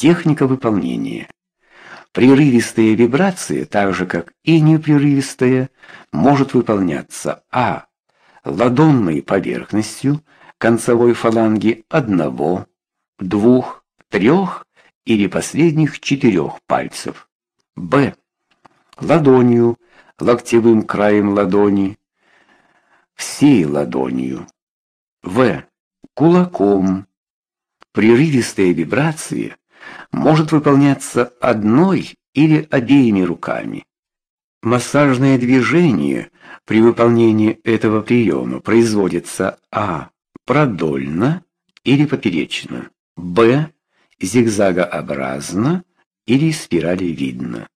Техника выполнения. Прерывистая вибрация, так же как и непрерывистая, может выполняться а. ладонной поверхностью концевой фаланги одного, двух, трех или последних четырех пальцев. б. ладонью, локтевым краем ладони, всей ладонью. в. кулаком. Прерывистая вибрация может выполняться одной или обеими руками. Массажное движение при выполнении этого приема производится а. продольно или поперечно, б. зигзагообразно или спиралевидно.